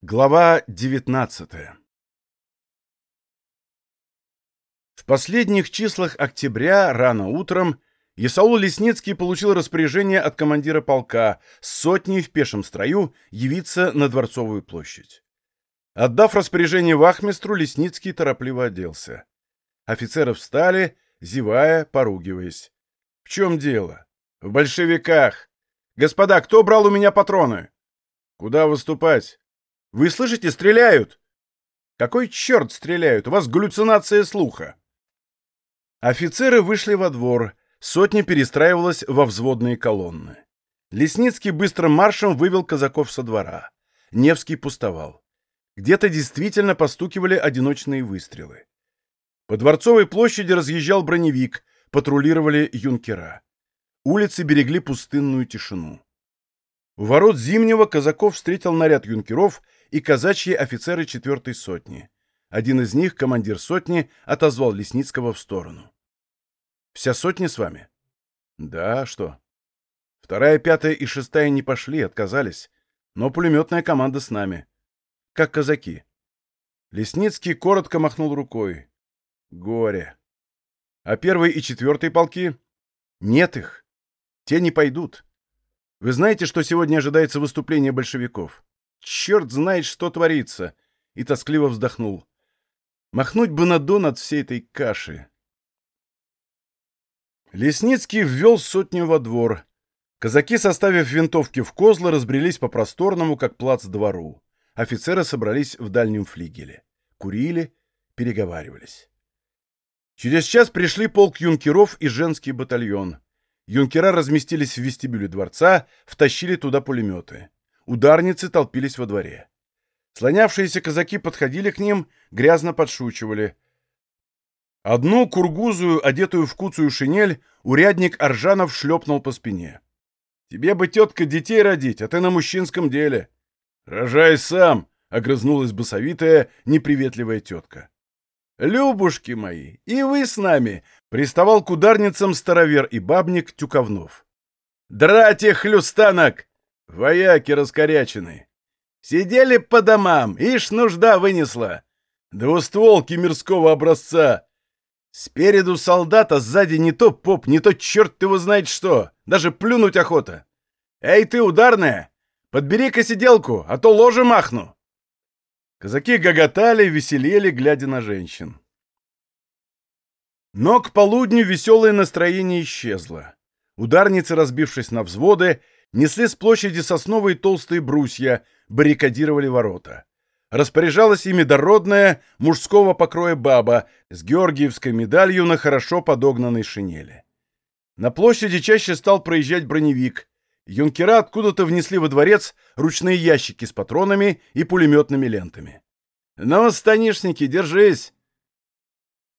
Глава 19 В последних числах октября, рано утром, Исаул Лесницкий получил распоряжение от командира полка с сотней в пешем строю явиться на Дворцовую площадь. Отдав распоряжение вахмистру, Лесницкий торопливо оделся. Офицеры встали, зевая, поругиваясь. «В чем дело?» «В большевиках! Господа, кто брал у меня патроны?» «Куда выступать?» Вы слышите, стреляют!» «Какой черт стреляют? У вас галлюцинация слуха!» Офицеры вышли во двор, сотня перестраивалась во взводные колонны. Лесницкий быстрым маршем вывел казаков со двора. Невский пустовал. Где-то действительно постукивали одиночные выстрелы. По Дворцовой площади разъезжал броневик, патрулировали юнкера. Улицы берегли пустынную тишину. У ворот Зимнего казаков встретил наряд юнкеров и казачьи офицеры четвертой сотни. Один из них, командир сотни, отозвал Лесницкого в сторону. «Вся сотня с вами?» «Да, что?» «Вторая, пятая и шестая не пошли, отказались, но пулеметная команда с нами. Как казаки». Лесницкий коротко махнул рукой. «Горе. А первый и четвертый полки?» «Нет их. Те не пойдут. Вы знаете, что сегодня ожидается выступление большевиков? Черт знает, что творится!» И тоскливо вздохнул. «Махнуть бы на дон от всей этой каши!» Лесницкий ввел сотню во двор. Казаки, составив винтовки в козлы, разбрелись по просторному, как плац, двору. Офицеры собрались в дальнем флигеле. Курили, переговаривались. Через час пришли полк юнкеров и женский батальон. Юнкера разместились в вестибюле дворца, втащили туда пулеметы. Ударницы толпились во дворе. Слонявшиеся казаки подходили к ним, грязно подшучивали. Одну кургузую, одетую в куцую шинель, урядник Аржанов шлепнул по спине. «Тебе бы, тетка, детей родить, а ты на мужчинском деле». «Рожай сам!» — огрызнулась басовитая, неприветливая тетка. «Любушки мои, и вы с нами!» — приставал к ударницам старовер и бабник Тюковнов. «Драть хлюстанок! Вояки раскорячены! Сидели по домам, ишь нужда вынесла! Двустволки мирского образца! Спереду солдата, сзади не то поп, не то черт его знает что! Даже плюнуть охота! Эй ты, ударная! Подбери-ка сиделку, а то ложе махну!» Казаки гоготали, веселели, глядя на женщин. Но к полудню веселое настроение исчезло. Ударницы, разбившись на взводы, несли с площади сосновые толстые брусья, баррикадировали ворота. Распоряжалась ими дородная, мужского покроя баба с георгиевской медалью на хорошо подогнанной шинели. На площади чаще стал проезжать броневик. Юнкера откуда-то внесли во дворец ручные ящики с патронами и пулеметными лентами. «Ну, станишники, держись!»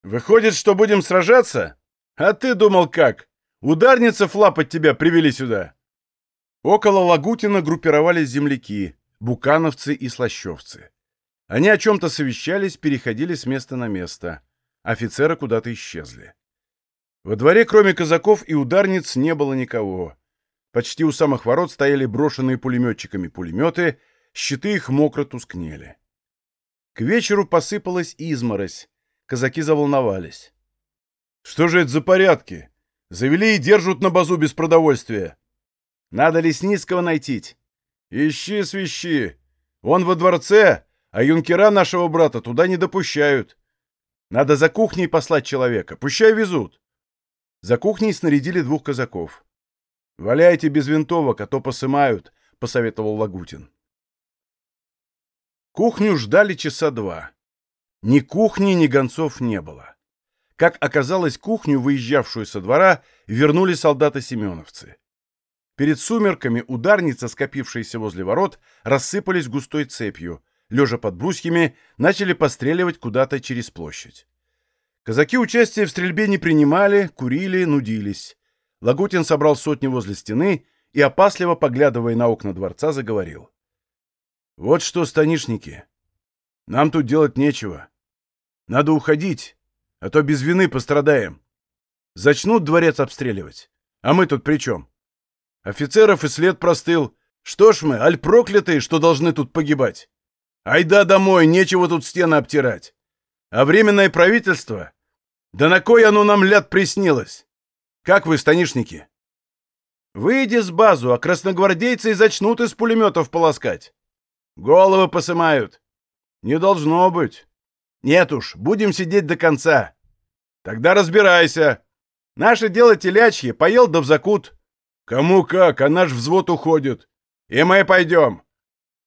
«Выходит, что будем сражаться? А ты думал как? Ударница флапать тебя привели сюда!» Около Лагутина группировались земляки, букановцы и слащевцы. Они о чем-то совещались, переходили с места на место. Офицеры куда-то исчезли. Во дворе, кроме казаков и ударниц, не было никого. Почти у самых ворот стояли брошенные пулеметчиками пулеметы, щиты их мокро тускнели. К вечеру посыпалась изморозь. Казаки заволновались. «Что же это за порядки? Завели и держат на базу без продовольствия. Надо Лесницкого найти. Ищи, свищи. Он во дворце, а юнкера нашего брата туда не допущают. Надо за кухней послать человека, пущай везут». За кухней снарядили двух казаков. «Валяйте без винтовок, а то посымают», — посоветовал Лагутин. Кухню ждали часа два. Ни кухни, ни гонцов не было. Как оказалось, кухню, выезжавшую со двора, вернули солдаты-семеновцы. Перед сумерками ударницы, скопившиеся возле ворот, рассыпались густой цепью, лежа под брусьями, начали постреливать куда-то через площадь. Казаки участия в стрельбе не принимали, курили, нудились. Лагутин собрал сотни возле стены и, опасливо поглядывая на окна дворца, заговорил. «Вот что, станишники, нам тут делать нечего. Надо уходить, а то без вины пострадаем. Зачнут дворец обстреливать, а мы тут при чем? Офицеров и след простыл. Что ж мы, аль проклятые, что должны тут погибать? Айда домой, нечего тут стены обтирать. А временное правительство? Да на кой оно нам ляд приснилось? Как вы, станишники? Выйди с базу, а красногвардейцы и зачнут из пулеметов полоскать. Головы посымают. Не должно быть. Нет уж, будем сидеть до конца. Тогда разбирайся. Наше дело телячье, поел да в закут. Кому как, а наш взвод уходит. И мы пойдем.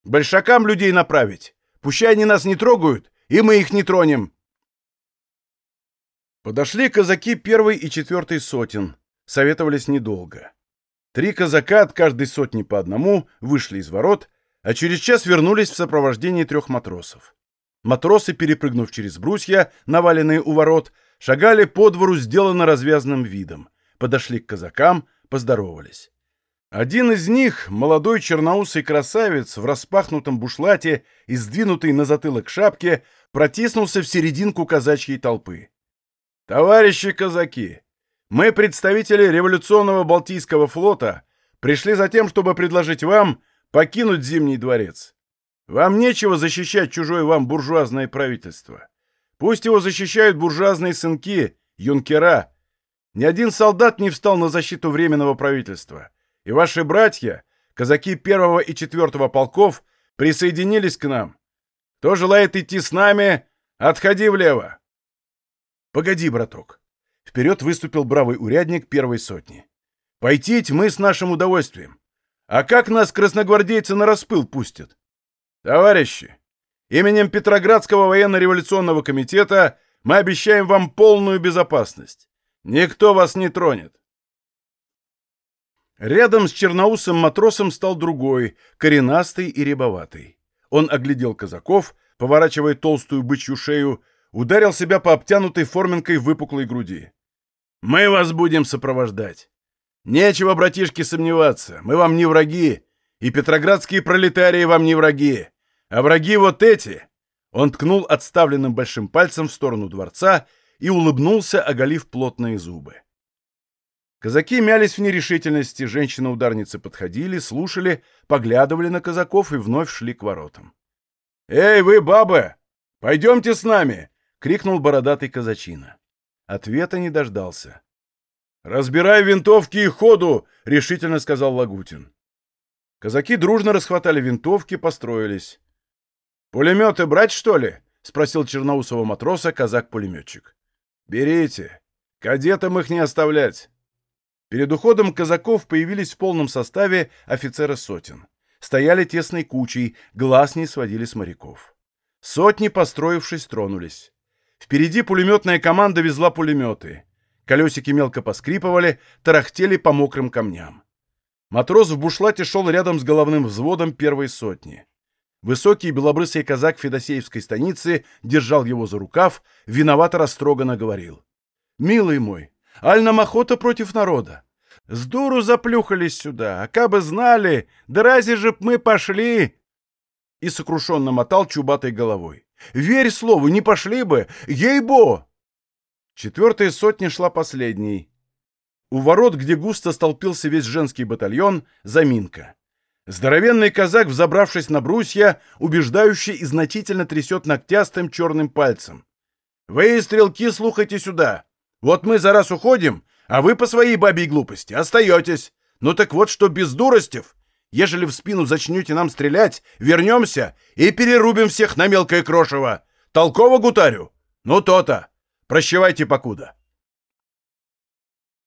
Большакам людей направить. Пущай они нас не трогают, и мы их не тронем. Подошли казаки первой и четвертой сотен. Советовались недолго. Три казака от каждой сотни по одному вышли из ворот, а через час вернулись в сопровождении трех матросов. Матросы, перепрыгнув через брусья, наваленные у ворот, шагали по двору сделанно развязанным видом. Подошли к казакам, поздоровались. Один из них, молодой черноусый красавец в распахнутом бушлате и сдвинутой на затылок шапке, протиснулся в серединку казачьей толпы. «Товарищи казаки, мы, представители революционного Балтийского флота, пришли за тем, чтобы предложить вам покинуть Зимний дворец. Вам нечего защищать чужое вам буржуазное правительство. Пусть его защищают буржуазные сынки, юнкера. Ни один солдат не встал на защиту Временного правительства. И ваши братья, казаки первого и четвертого полков, присоединились к нам. Кто желает идти с нами, отходи влево. Погоди, браток. Вперед выступил бравый урядник первой сотни. Пойти мы с нашим удовольствием. А как нас красногвардейцы на распыл пустят? Товарищи, именем Петроградского военно-революционного комитета мы обещаем вам полную безопасность. Никто вас не тронет. Рядом с черноусым матросом стал другой, коренастый и рябоватый. Он оглядел казаков, поворачивая толстую бычью шею, ударил себя по обтянутой форменкой выпуклой груди. «Мы вас будем сопровождать. Нечего, братишки, сомневаться, мы вам не враги, и петроградские пролетарии вам не враги, а враги вот эти!» Он ткнул отставленным большим пальцем в сторону дворца и улыбнулся, оголив плотные зубы. Казаки мялись в нерешительности, женщины-ударницы подходили, слушали, поглядывали на казаков и вновь шли к воротам. «Эй, вы, бабы! Пойдемте с нами!» — крикнул бородатый казачина. Ответа не дождался. «Разбирай винтовки и ходу!» — решительно сказал Лагутин. Казаки дружно расхватали винтовки, построились. «Пулеметы брать, что ли?» — спросил черноусого матроса казак-пулеметчик. «Берите. Кадетам их не оставлять». Перед уходом казаков появились в полном составе офицеры сотен. Стояли тесной кучей, глаз не сводили с моряков. Сотни, построившись, тронулись. Впереди пулеметная команда везла пулеметы. Колесики мелко поскрипывали, тарахтели по мокрым камням. Матрос в бушлате шел рядом с головным взводом первой сотни. Высокий белобрысый казак Федосеевской станицы держал его за рукав, виновато растроганно говорил. «Милый мой, аль нам охота против народа? С дуру заплюхались сюда, а кабы знали, да разве же б мы пошли?» И сокрушенно мотал чубатой головой. «Верь слову, не пошли бы, ей-бо!» Четвертая сотня шла последней. У ворот, где густо столпился весь женский батальон, заминка. Здоровенный казак, взобравшись на брусья, убеждающе и значительно трясет ногтястым черным пальцем. «Вы, стрелки, слухайте сюда. Вот мы за раз уходим, а вы по своей бабьей глупости остаетесь. Ну так вот что без дуростев. Ежели в спину зачнете нам стрелять, вернемся и перерубим всех на мелкое крошево. Толково гутарю? Ну то-то. Прощавайте покуда.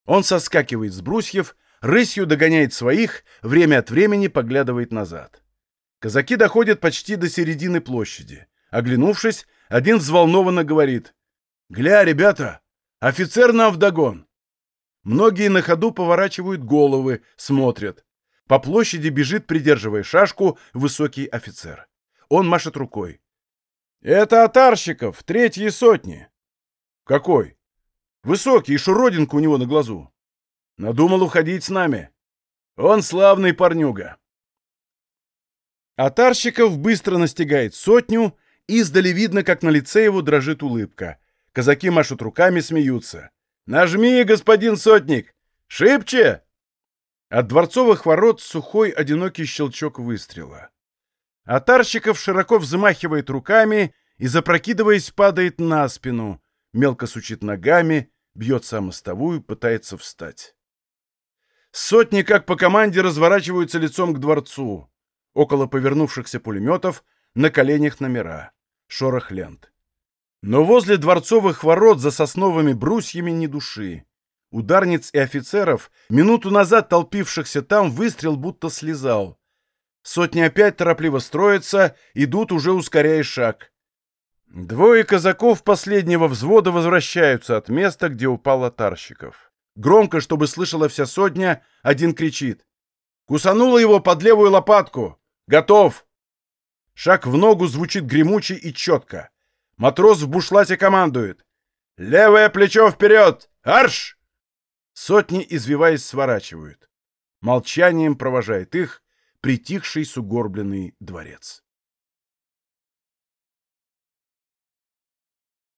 Он соскакивает с брусьев, рысью догоняет своих, время от времени поглядывает назад. Казаки доходят почти до середины площади. Оглянувшись, один взволнованно говорит. «Гля, ребята, офицер нам вдогон!» Многие на ходу поворачивают головы, смотрят. По площади бежит, придерживая шашку, высокий офицер. Он машет рукой. «Это Атарщиков, третьей сотни!» «Какой?» «Высокий, и шуродинка у него на глазу». «Надумал уходить с нами. Он славный парнюга». Атарщиков быстро настигает сотню, издали видно, как на лице его дрожит улыбка. Казаки машут руками, смеются. «Нажми, господин сотник! Шибче!» От дворцовых ворот сухой одинокий щелчок выстрела. А Тарщиков широко взмахивает руками и, запрокидываясь, падает на спину, мелко сучит ногами, бьется о мостовую, пытается встать. Сотни, как по команде, разворачиваются лицом к дворцу. Около повернувшихся пулеметов на коленях номера. Шорох лент. Но возле дворцовых ворот за сосновыми брусьями ни души. Ударниц и офицеров, минуту назад толпившихся там, выстрел будто слезал. Сотни опять торопливо строятся, идут, уже ускоряя шаг. Двое казаков последнего взвода возвращаются от места, где упал Атарщиков. Громко, чтобы слышала вся сотня, один кричит. «Кусанула его под левую лопатку! Готов!» Шаг в ногу звучит гремуче и четко. Матрос в бушлате командует. «Левое плечо вперед! Арш!» Сотни, извиваясь, сворачивают. Молчанием провожает их притихший сугорбленный дворец.